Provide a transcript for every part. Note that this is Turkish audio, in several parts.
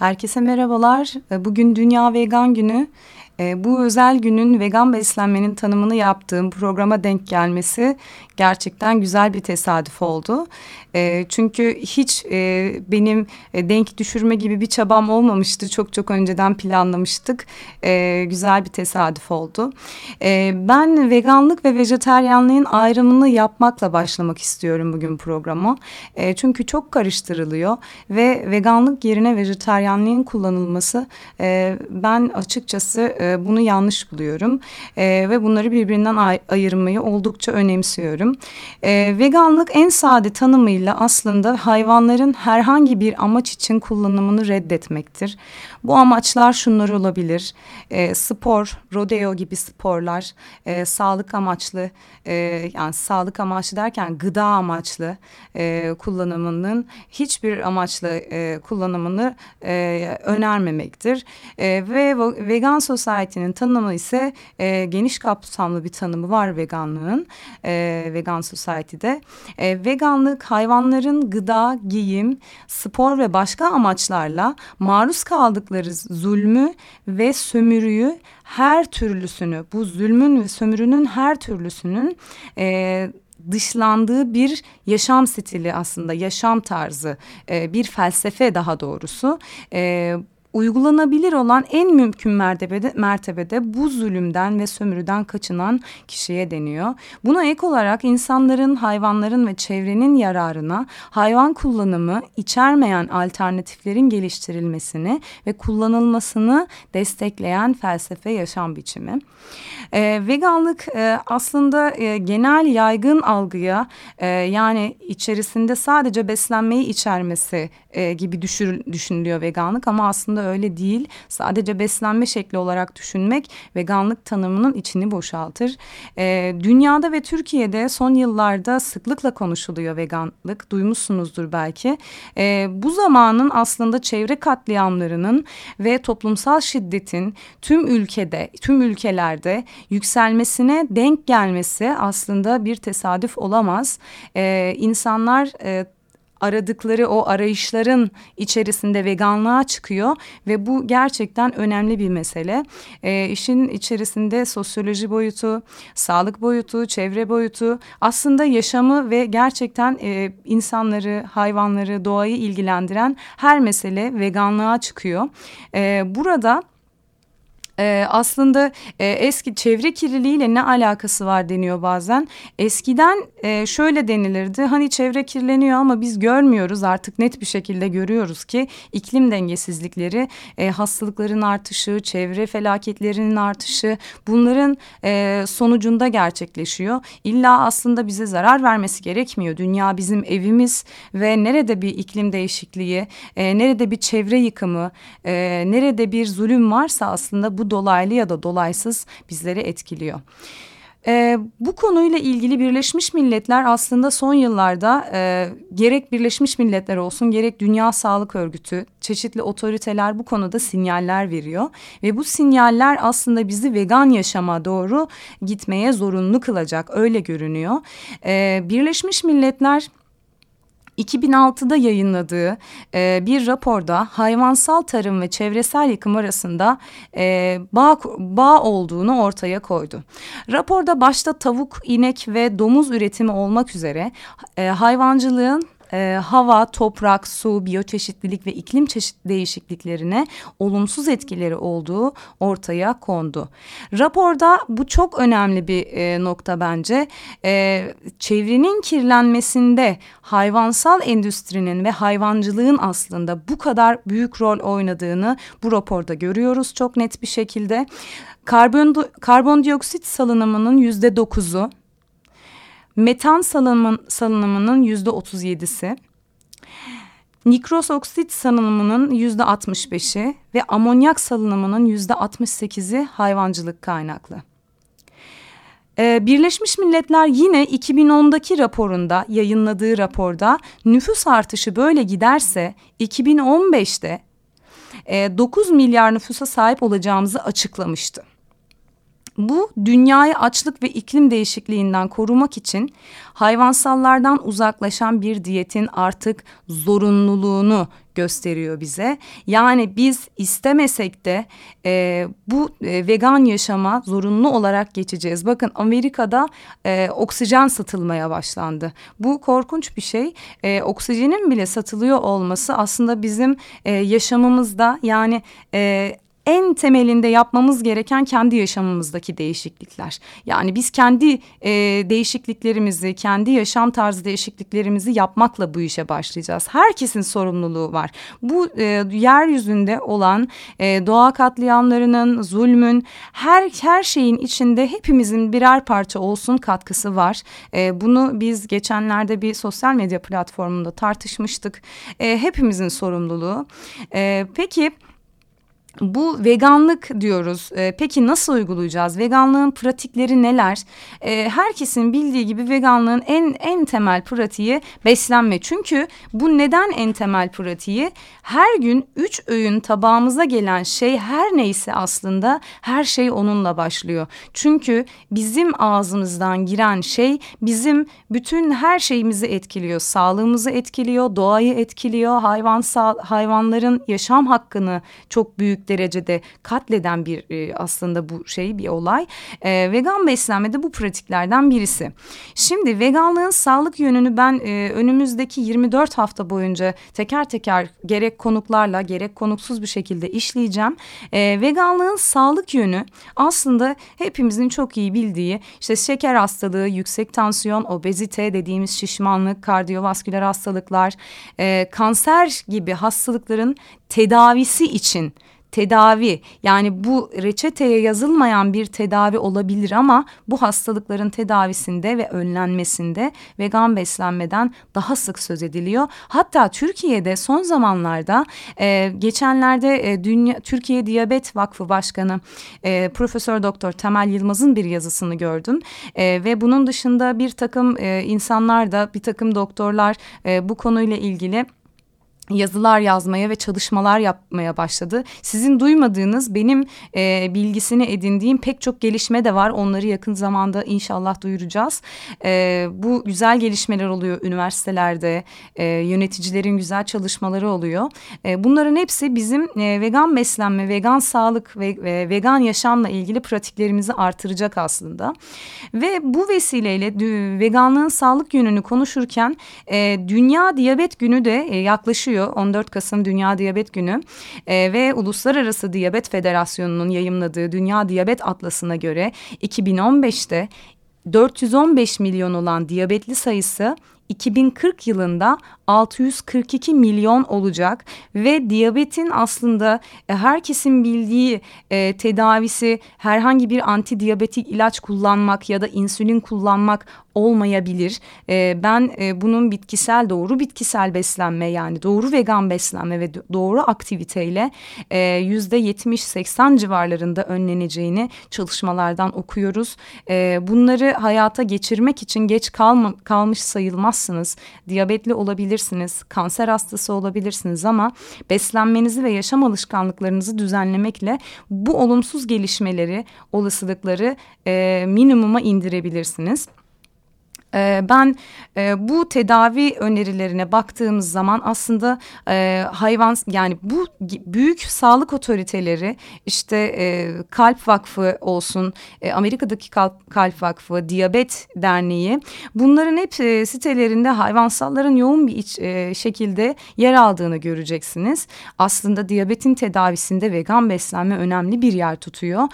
Herkese merhabalar. Bugün Dünya Vegan Günü. E, Bu özel günün vegan beslenmenin tanımını yaptığım programa denk gelmesi gerçekten güzel bir tesadüf oldu. E, Çünkü hiç e, benim e, denk düşürme gibi bir çabam olmamıştı. Çok çok önceden planlamıştık. E, Güzel bir tesadüf oldu. E, Ben veganlık ve vejeteryanlığın ayrımını yapmakla başlamak istiyorum bugün programa. E, Çünkü çok karıştırılıyor ve veganlık yerine vejeteryanlığın kullanılması e, ben açıkçası e, bunu yanlış buluyorum E, ve bunları birbirinden ay- ayırmayı oldukça önemsiyorum. E, veganlık en sade tanımıyla aslında hayvanların herhangi bir amaç için kullanımını reddetmektir. Bu amaçlar şunlar olabilir. E, spor, rodeo gibi sporlar, e, sağlık amaçlı e, yani sağlık amaçlı derken gıda amaçlı e, kullanımının hiçbir amaçlı e, kullanımını e, önermemektir. E, ve Vegan Society'nin tanımı ise e, geniş kapsamlı bir tanımı var veganlığın e, Vegan Society'de. E, veganlık hayvanların gıda, giyim, spor ve başka amaçlarla maruz kaldıkları zulmü ve sömürüyü her türlüsünü bu zulmün ve sömürünün her türlüsünün e, dışlandığı bir yaşam stili aslında yaşam tarzı e, bir felsefe daha doğrusu. E, uygulanabilir olan en mümkün mertebede, mertebede bu zulümden ve sömürüden kaçınan kişiye deniyor. Buna ek olarak insanların, hayvanların ve çevrenin yararına hayvan kullanımı içermeyen alternatiflerin geliştirilmesini ve kullanılmasını destekleyen felsefe yaşam biçimi. Ee, veganlık e, aslında e, genel yaygın algıya e, yani içerisinde sadece beslenmeyi içermesi e, gibi düşür, düşünülüyor veganlık ama aslında öyle değil. Sadece beslenme şekli olarak düşünmek veganlık tanımının içini boşaltır. E, dünyada ve Türkiye'de son yıllarda sıklıkla konuşuluyor veganlık. Duymuşsunuzdur belki. E, bu zamanın aslında çevre katliamlarının ve toplumsal şiddetin tüm ülkede, tüm ülkelerde yükselmesine denk gelmesi aslında bir tesadüf olamaz. E, insanlar e, aradıkları o arayışların içerisinde veganlığa çıkıyor ve bu gerçekten önemli bir mesele. E, işin içerisinde sosyoloji boyutu, sağlık boyutu, çevre boyutu aslında yaşamı ve gerçekten e, insanları, hayvanları, doğayı ilgilendiren her mesele veganlığa çıkıyor. E, burada ee, aslında e, eski çevre kirliliğiyle ne alakası var deniyor bazen. Eskiden e, şöyle denilirdi hani çevre kirleniyor ama biz görmüyoruz artık net bir şekilde görüyoruz ki iklim dengesizlikleri, e, hastalıkların artışı, çevre felaketlerinin artışı bunların e, sonucunda gerçekleşiyor. İlla aslında bize zarar vermesi gerekmiyor. Dünya bizim evimiz ve nerede bir iklim değişikliği, e, nerede bir çevre yıkımı, e, nerede bir zulüm varsa aslında bu dolaylı ya da dolaysız bizleri etkiliyor. Ee, bu konuyla ilgili Birleşmiş Milletler aslında son yıllarda e, gerek Birleşmiş Milletler olsun gerek Dünya Sağlık Örgütü çeşitli otoriteler bu konuda sinyaller veriyor ve bu sinyaller aslında bizi vegan yaşama doğru gitmeye zorunlu kılacak öyle görünüyor. Ee, Birleşmiş Milletler 2006'da yayınladığı e, bir raporda hayvansal tarım ve çevresel yıkım arasında e, bağ, bağ olduğunu ortaya koydu. Raporda başta tavuk, inek ve domuz üretimi olmak üzere e, hayvancılığın e, hava, toprak, su, biyoçeşitlilik ve iklim çeşit değişikliklerine olumsuz etkileri olduğu ortaya kondu. Raporda bu çok önemli bir e, nokta bence. E, çevrenin kirlenmesinde hayvansal endüstrinin ve hayvancılığın aslında bu kadar büyük rol oynadığını bu raporda görüyoruz çok net bir şekilde. Karbon, karbondioksit salınımının yüzde dokuzu metan salınımın, salınımının yüzde otuz yedisi, nikros oksit salınımının yüzde altmış beşi ve amonyak salınımının yüzde altmış sekizi hayvancılık kaynaklı. Ee, Birleşmiş Milletler yine 2010'daki raporunda yayınladığı raporda nüfus artışı böyle giderse 2015'te 9 e, milyar nüfusa sahip olacağımızı açıklamıştı. Bu dünyayı açlık ve iklim değişikliğinden korumak için hayvansallardan uzaklaşan bir diyetin artık zorunluluğunu gösteriyor bize. Yani biz istemesek de e, bu e, vegan yaşama zorunlu olarak geçeceğiz. Bakın Amerika'da e, oksijen satılmaya başlandı. Bu korkunç bir şey. E, oksijenin bile satılıyor olması aslında bizim e, yaşamımızda yani... E, en temelinde yapmamız gereken kendi yaşamımızdaki değişiklikler. Yani biz kendi e, değişikliklerimizi, kendi yaşam tarzı değişikliklerimizi yapmakla bu işe başlayacağız. Herkesin sorumluluğu var. Bu e, yeryüzünde olan e, doğa katliamlarının, zulmün, her her şeyin içinde hepimizin birer parça olsun katkısı var. E, bunu biz geçenlerde bir sosyal medya platformunda tartışmıştık. E, hepimizin sorumluluğu. E, peki bu veganlık diyoruz. E, peki nasıl uygulayacağız? Veganlığın pratikleri neler? E, herkesin bildiği gibi veganlığın en en temel pratiği beslenme. Çünkü bu neden en temel pratiği? Her gün üç öğün tabağımıza gelen şey her neyse aslında her şey onunla başlıyor. Çünkü bizim ağzımızdan giren şey bizim bütün her şeyimizi etkiliyor. Sağlığımızı etkiliyor, doğayı etkiliyor, hayvansal hayvanların yaşam hakkını çok büyük derecede katleden bir e, aslında bu şey bir olay. E, vegan beslenme de bu pratiklerden birisi. Şimdi veganlığın sağlık yönünü ben e, önümüzdeki 24 hafta boyunca teker teker gerek konuklarla gerek konuksuz bir şekilde işleyeceğim. E, veganlığın sağlık yönü aslında hepimizin çok iyi bildiği işte şeker hastalığı, yüksek tansiyon, obezite dediğimiz şişmanlık, kardiyovasküler hastalıklar, e, kanser gibi hastalıkların tedavisi için tedavi yani bu reçeteye yazılmayan bir tedavi olabilir ama bu hastalıkların tedavisinde ve önlenmesinde vegan beslenmeden daha sık söz ediliyor. Hatta Türkiye'de son zamanlarda e, geçenlerde e, Dünya Türkiye Diyabet Vakfı Başkanı e, Profesör Doktor Temel Yılmaz'ın bir yazısını gördüm e, ve bunun dışında bir takım e, insanlar da bir takım doktorlar e, bu konuyla ilgili yazılar yazmaya ve çalışmalar yapmaya başladı. Sizin duymadığınız benim e, bilgisini edindiğim pek çok gelişme de var. Onları yakın zamanda inşallah duyuracağız. E, bu güzel gelişmeler oluyor üniversitelerde. E, yöneticilerin güzel çalışmaları oluyor. E, bunların hepsi bizim e, vegan beslenme, vegan sağlık ve e, vegan yaşamla ilgili pratiklerimizi artıracak aslında. Ve bu vesileyle veganlığın sağlık yönünü konuşurken e, Dünya Diyabet Günü de e, yaklaşıyor geçiyor. 14 Kasım Dünya Diyabet Günü e, ve Uluslararası Diyabet Federasyonu'nun yayımladığı Dünya Diyabet Atlası'na göre 2015'te 415 milyon olan diyabetli sayısı 2040 yılında 642 milyon olacak ve diyabetin aslında e, herkesin bildiği e, tedavisi herhangi bir antidiyabetik ilaç kullanmak ya da insülin kullanmak olmayabilir. E, ben e, bunun bitkisel doğru bitkisel beslenme yani doğru vegan beslenme ve doğru aktiviteyle e, yüzde yetmiş seksen civarlarında önleneceğini çalışmalardan okuyoruz. E, bunları hayata geçirmek için geç kalma, kalmış sayılmazsınız. Diyabetli olabilirsiniz, kanser hastası olabilirsiniz ama beslenmenizi ve yaşam alışkanlıklarınızı düzenlemekle bu olumsuz gelişmeleri, olasılıkları e, minimuma indirebilirsiniz. E, ben e, bu tedavi önerilerine baktığımız zaman aslında e, hayvan yani bu büyük sağlık otoriteleri işte e, Kalp Vakfı olsun, Amerika'daki Kalp, Kalp Vakfı, Diyabet Derneği bunların hep sitelerinde hayvansalların yoğun bir şekilde yer aldığını göreceksiniz. Aslında diyabetin tedavisinde vegan beslenme önemli bir yer tutuyor.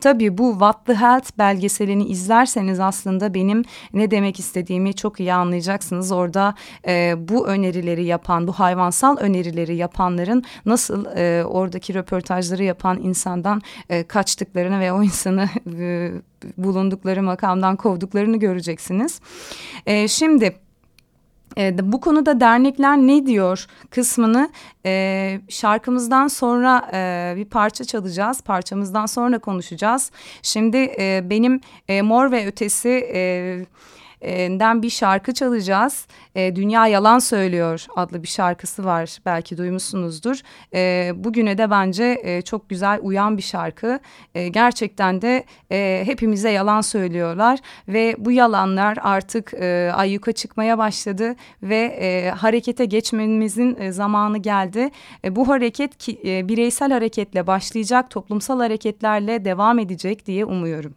Tabii bu What the Health belgeselini izlerseniz aslında benim ne demek istediğimi çok iyi anlayacaksınız. Orada e, bu önerileri yapan, bu hayvansal önerileri yapanların nasıl e, oradaki röportajları yapan insandan e, kaçtıklarını ve o insanı e, bulundukları makamdan kovduklarını göreceksiniz. E, şimdi e, bu konuda dernekler ne diyor kısmını e, şarkımızdan sonra e, bir parça çalacağız. Parçamızdan sonra konuşacağız. Şimdi e, benim e, Mor ve Ötesi... E, den bir şarkı çalacağız. E, Dünya Yalan Söylüyor adlı bir şarkısı var belki duymuşsunuzdur. E, bugüne de bence e, çok güzel uyan bir şarkı. E, gerçekten de e, hepimize yalan söylüyorlar ve bu yalanlar artık e, ayyuka çıkmaya başladı ve e, harekete geçmemizin e, zamanı geldi. E, bu hareket ki, e, bireysel hareketle başlayacak, toplumsal hareketlerle devam edecek diye umuyorum.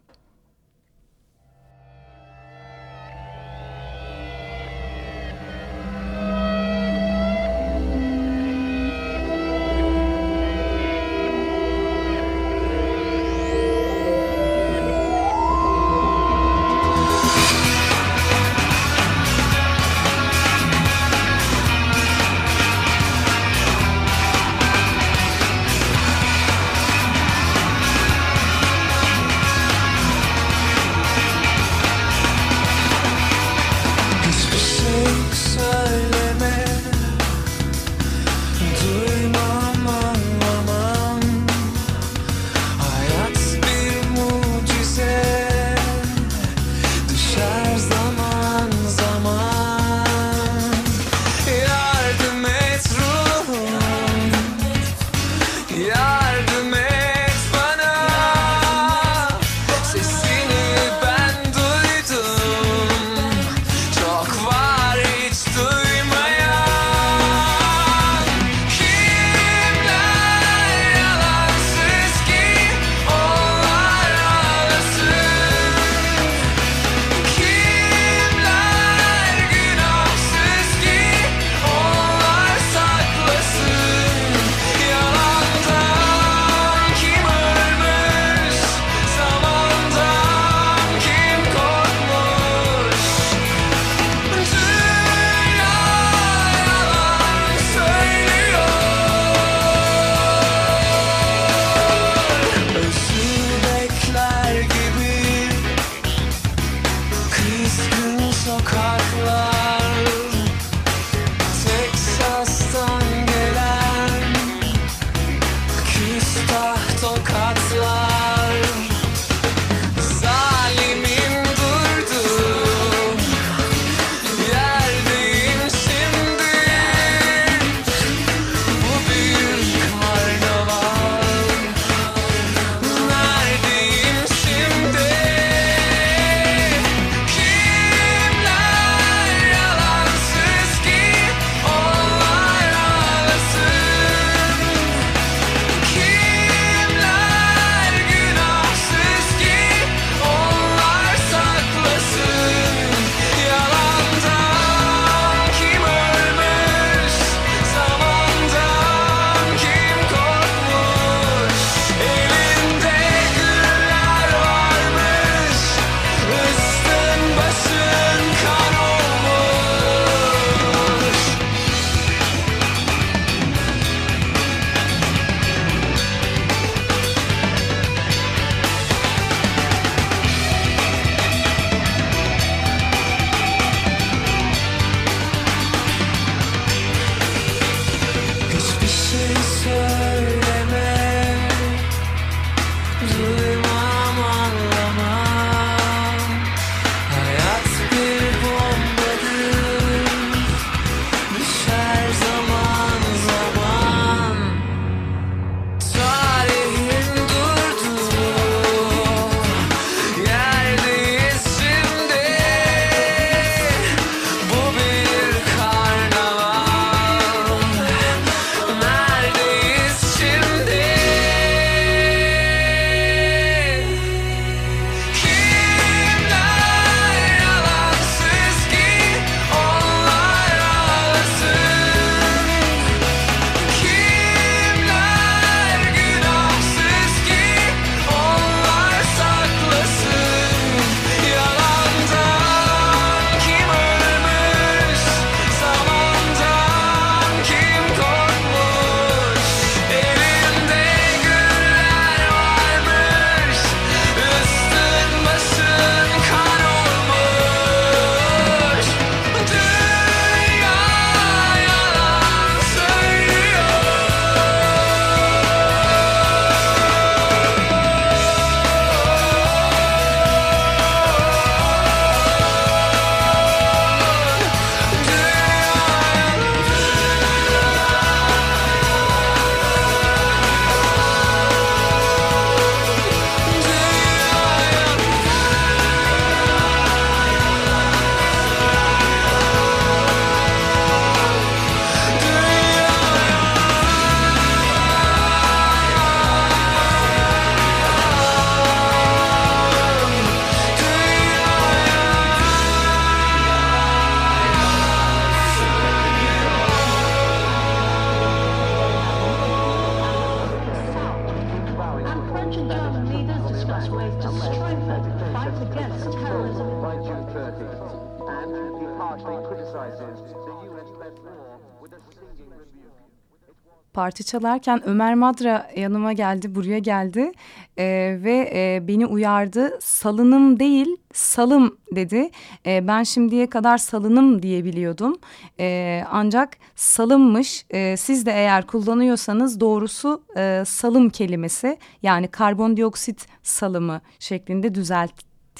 Parti çalarken Ömer Madra yanıma geldi, buraya geldi e, ve e, beni uyardı. Salınım değil, salım dedi. E, ben şimdiye kadar salınım diyebiliyordum. E, ancak salımmış. E, siz de eğer kullanıyorsanız doğrusu e, salım kelimesi yani karbondioksit salımı şeklinde düzelt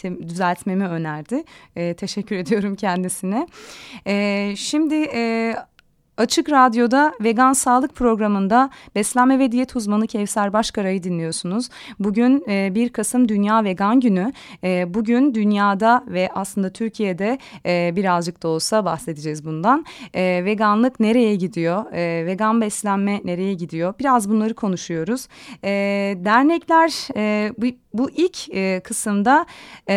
düzeltmemi önerdi. E, teşekkür ediyorum kendisine. E, şimdi e, Açık Radyo'da vegan sağlık programında beslenme ve diyet uzmanı Kevser Başkara'yı dinliyorsunuz. Bugün e, 1 Kasım Dünya Vegan Günü. E, bugün dünyada ve aslında Türkiye'de e, birazcık da olsa bahsedeceğiz bundan. E, veganlık nereye gidiyor? E, vegan beslenme nereye gidiyor? Biraz bunları konuşuyoruz. E, dernekler e, bu, bu ilk e, kısımda e,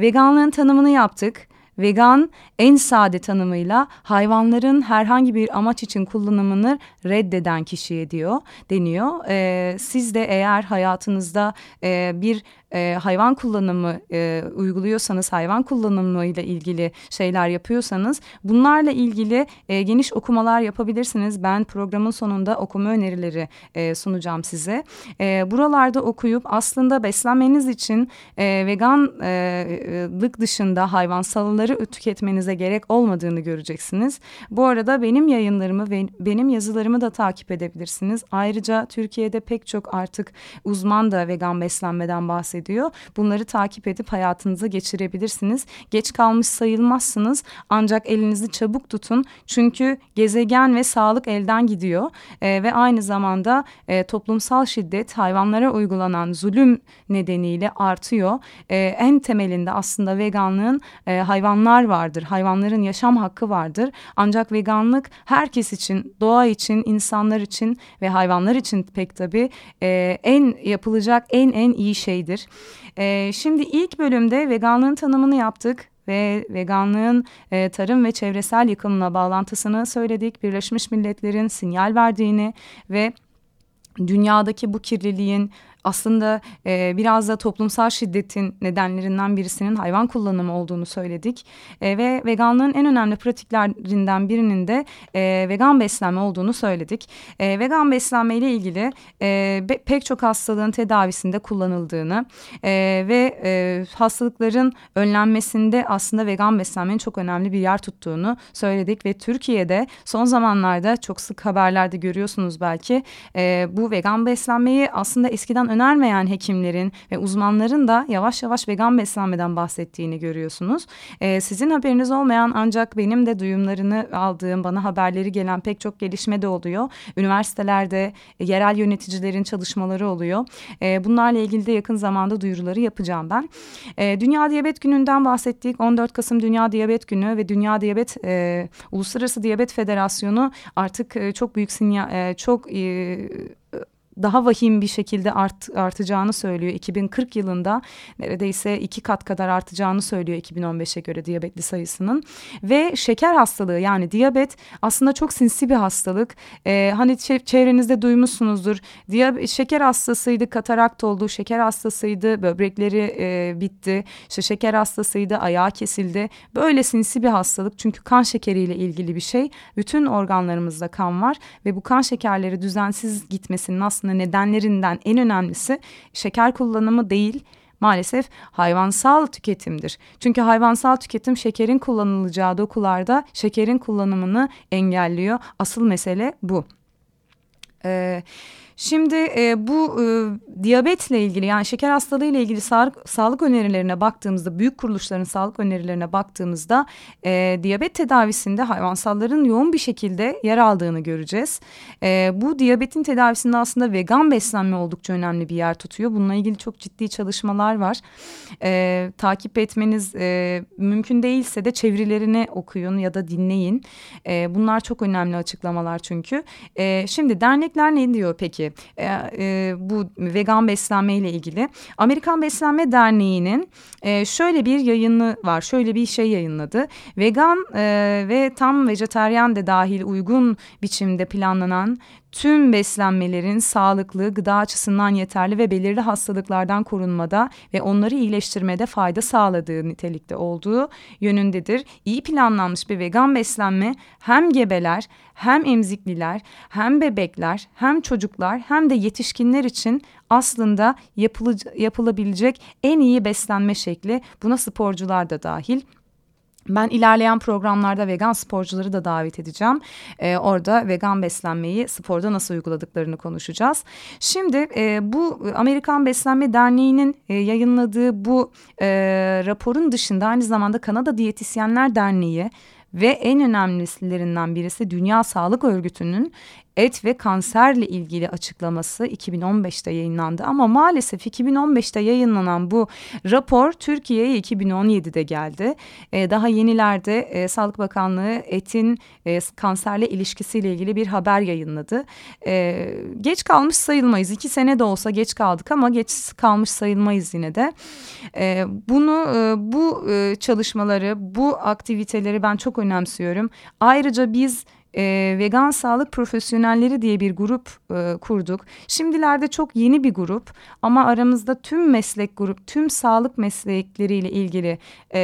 veganlığın tanımını yaptık. Vegan en sade tanımıyla hayvanların herhangi bir amaç için kullanımını reddeden kişiye diyor deniyor. E, siz de eğer hayatınızda e, bir e, hayvan kullanımı e, uyguluyorsanız, hayvan kullanımıyla ilgili şeyler yapıyorsanız bunlarla ilgili e, geniş okumalar yapabilirsiniz. Ben programın sonunda okuma önerileri e, sunacağım size. E, buralarda okuyup aslında beslenmeniz için e, veganlık dışında hayvansalları tüketmenize gerek olmadığını göreceksiniz. Bu arada benim yayınlarımı ve benim yazılarımı da takip edebilirsiniz. Ayrıca Türkiye'de pek çok artık uzman da vegan beslenmeden bahsediyor ediyor. Bunları takip edip hayatınıza geçirebilirsiniz. Geç kalmış sayılmazsınız ancak elinizi çabuk tutun. Çünkü gezegen ve sağlık elden gidiyor e, ve aynı zamanda e, toplumsal şiddet hayvanlara uygulanan zulüm nedeniyle artıyor. E, en temelinde aslında veganlığın e, hayvanlar vardır. Hayvanların yaşam hakkı vardır. Ancak veganlık herkes için, doğa için, insanlar için ve hayvanlar için pek tabii e, en yapılacak en en iyi şeydir. E, şimdi ilk bölümde veganlığın tanımını yaptık ve veganlığın e, tarım ve çevresel yıkımla bağlantısını söyledik. Birleşmiş Milletler'in sinyal verdiğini ve dünyadaki bu kirliliğin aslında e, biraz da toplumsal şiddetin nedenlerinden birisinin hayvan kullanımı olduğunu söyledik. E, ve veganlığın en önemli pratiklerinden birinin de e, vegan beslenme olduğunu söyledik. E, vegan beslenme ile ilgili e, be, pek çok hastalığın tedavisinde kullanıldığını e, ve e, hastalıkların önlenmesinde aslında vegan beslenmenin çok önemli bir yer tuttuğunu söyledik. Ve Türkiye'de son zamanlarda çok sık haberlerde görüyorsunuz belki e, bu vegan beslenmeyi aslında eskiden önermeyen hekimlerin ve uzmanların da yavaş yavaş vegan beslenmeden bahsettiğini görüyorsunuz. E, sizin haberiniz olmayan ancak benim de duyumlarını aldığım bana haberleri gelen pek çok gelişme de oluyor. Üniversitelerde yerel yöneticilerin çalışmaları oluyor. E, bunlarla ilgili de yakın zamanda duyuruları yapacağım ben. E, Dünya Diyabet Günü'nden bahsettik. 14 Kasım Dünya Diyabet Günü ve Dünya Diyabet e, Uluslararası Diyabet Federasyonu artık e, çok büyük sinyal, e, çok e, daha vahim bir şekilde art, artacağını söylüyor. 2040 yılında neredeyse iki kat kadar artacağını söylüyor 2015'e göre diyabetli sayısının. Ve şeker hastalığı yani diyabet aslında çok sinsi bir hastalık. Ee, hani çevrenizde duymuşsunuzdur. Diyabet, şeker hastasıydı, katarakt oldu, şeker hastasıydı, böbrekleri e, bitti, işte şeker hastasıydı, ayağı kesildi. Böyle sinsi bir hastalık çünkü kan şekeriyle ilgili bir şey. Bütün organlarımızda kan var ve bu kan şekerleri düzensiz gitmesinin aslında aslında nedenlerinden en önemlisi şeker kullanımı değil maalesef hayvansal tüketimdir. Çünkü hayvansal tüketim şekerin kullanılacağı dokularda şekerin kullanımını engelliyor. Asıl mesele bu. Ee, Şimdi e, bu e, diyabetle ilgili yani şeker hastalığı ile ilgili sağlık, sağlık önerilerine baktığımızda büyük kuruluşların sağlık önerilerine baktığımızda e, diyabet tedavisinde hayvansalların yoğun bir şekilde yer aldığını göreceğiz. E, bu diyabetin tedavisinde aslında vegan beslenme oldukça önemli bir yer tutuyor. Bununla ilgili çok ciddi çalışmalar var. E, takip etmeniz e, mümkün değilse de çevirilerini okuyun ya da dinleyin. E, bunlar çok önemli açıklamalar çünkü. E, şimdi dernekler ne diyor peki? E, e, bu vegan beslenme ile ilgili. Amerikan Beslenme Derneği'nin e, şöyle bir yayını var. Şöyle bir şey yayınladı. Vegan e, ve tam vejeteryan de dahil uygun biçimde planlanan tüm beslenmelerin sağlıklı, gıda açısından yeterli ve belirli hastalıklardan korunmada ve onları iyileştirmede fayda sağladığı nitelikte olduğu yönündedir. İyi planlanmış bir vegan beslenme hem gebeler hem emzikliler hem bebekler hem çocuklar hem de yetişkinler için aslında yapılı, yapılabilecek en iyi beslenme şekli buna sporcular da dahil. Ben ilerleyen programlarda vegan sporcuları da davet edeceğim. Ee, orada vegan beslenmeyi sporda nasıl uyguladıklarını konuşacağız. Şimdi e, bu Amerikan Beslenme Derneği'nin e, yayınladığı bu e, raporun dışında aynı zamanda Kanada Diyetisyenler Derneği ve en önemlilerinden birisi Dünya Sağlık Örgütü'nün et ve kanserle ilgili açıklaması 2015'te yayınlandı ama maalesef 2015'te yayınlanan bu rapor Türkiye'ye 2017'de geldi. Ee, daha yenilerde e, Sağlık Bakanlığı etin e, kanserle ilişkisiyle ilgili bir haber yayınladı. E, geç kalmış sayılmayız. iki sene de olsa geç kaldık ama geç kalmış sayılmayız yine de. E, bunu e, bu e, çalışmaları, bu aktiviteleri ben çok önemsiyorum. Ayrıca biz e, vegan sağlık profesyonelleri diye bir grup e, kurduk. Şimdilerde çok yeni bir grup ama aramızda tüm meslek grup, tüm sağlık meslekleriyle ilgili e,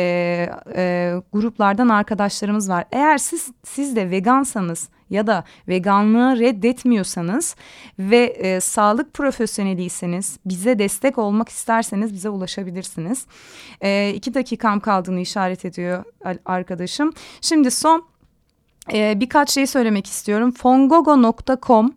e, gruplardan arkadaşlarımız var. Eğer siz siz de vegansanız ya da veganlığı reddetmiyorsanız ve e, sağlık profesyoneliyseniz bize destek olmak isterseniz bize ulaşabilirsiniz. E, iki dakikam kaldığını işaret ediyor arkadaşım. Şimdi son ee, birkaç şey söylemek istiyorum. Fongogo.com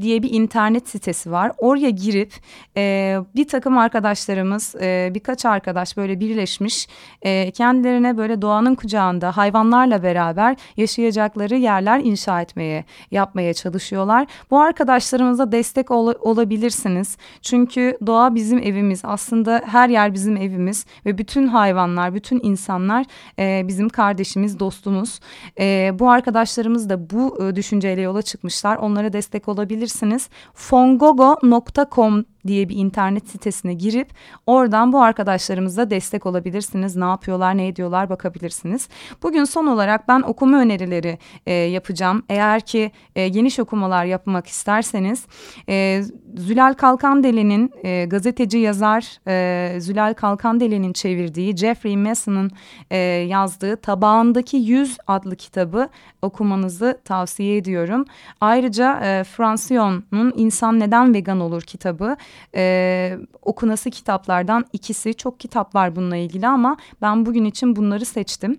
diye bir internet sitesi var. Oraya girip e, bir takım arkadaşlarımız e, birkaç arkadaş böyle birleşmiş e, kendilerine böyle doğanın kucağında hayvanlarla beraber yaşayacakları yerler inşa etmeye yapmaya çalışıyorlar. Bu arkadaşlarımıza destek ol, olabilirsiniz. Çünkü doğa bizim evimiz aslında her yer bizim evimiz ve bütün hayvanlar bütün insanlar e, bizim kardeşimiz dostumuz. E, bu arkadaşlarımız da bu e, düşünceyle yola çıkmışlar. Onlara destek olabilir yapabilirsiniz. fongogo.com diye bir internet sitesine girip oradan bu arkadaşlarımıza destek olabilirsiniz. Ne yapıyorlar, ne ediyorlar bakabilirsiniz. Bugün son olarak ben okuma önerileri e, yapacağım. Eğer ki e, geniş okumalar yapmak isterseniz e, Zülal Kalkandeli'nin e, gazeteci yazar e, Zülal Kalkandeli'nin çevirdiği Jeffrey Mason'ın e, yazdığı Tabağındaki Yüz adlı kitabı okumanızı tavsiye ediyorum. Ayrıca e, Fransion'un İnsan Neden Vegan Olur kitabı e, okunası kitaplardan ikisi. Çok kitap var bununla ilgili ama ben bugün için bunları seçtim.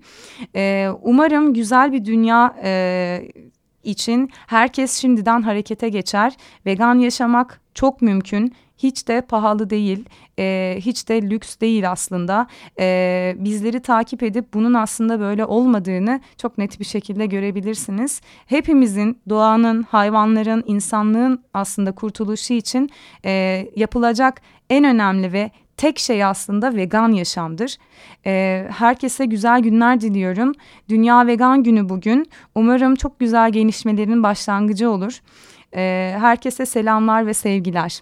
E, umarım güzel bir dünya e, için herkes şimdiden harekete geçer. Vegan yaşamak çok mümkün hiç de pahalı değil, e, hiç de lüks değil aslında. E, bizleri takip edip bunun aslında böyle olmadığını çok net bir şekilde görebilirsiniz. Hepimizin, doğanın, hayvanların, insanlığın aslında kurtuluşu için e, yapılacak en önemli ve tek şey aslında vegan yaşamdır. Ee, herkese güzel günler diliyorum. Dünya Vegan Günü bugün. Umarım çok güzel gelişmelerin başlangıcı olur. Ee, herkese selamlar ve sevgiler.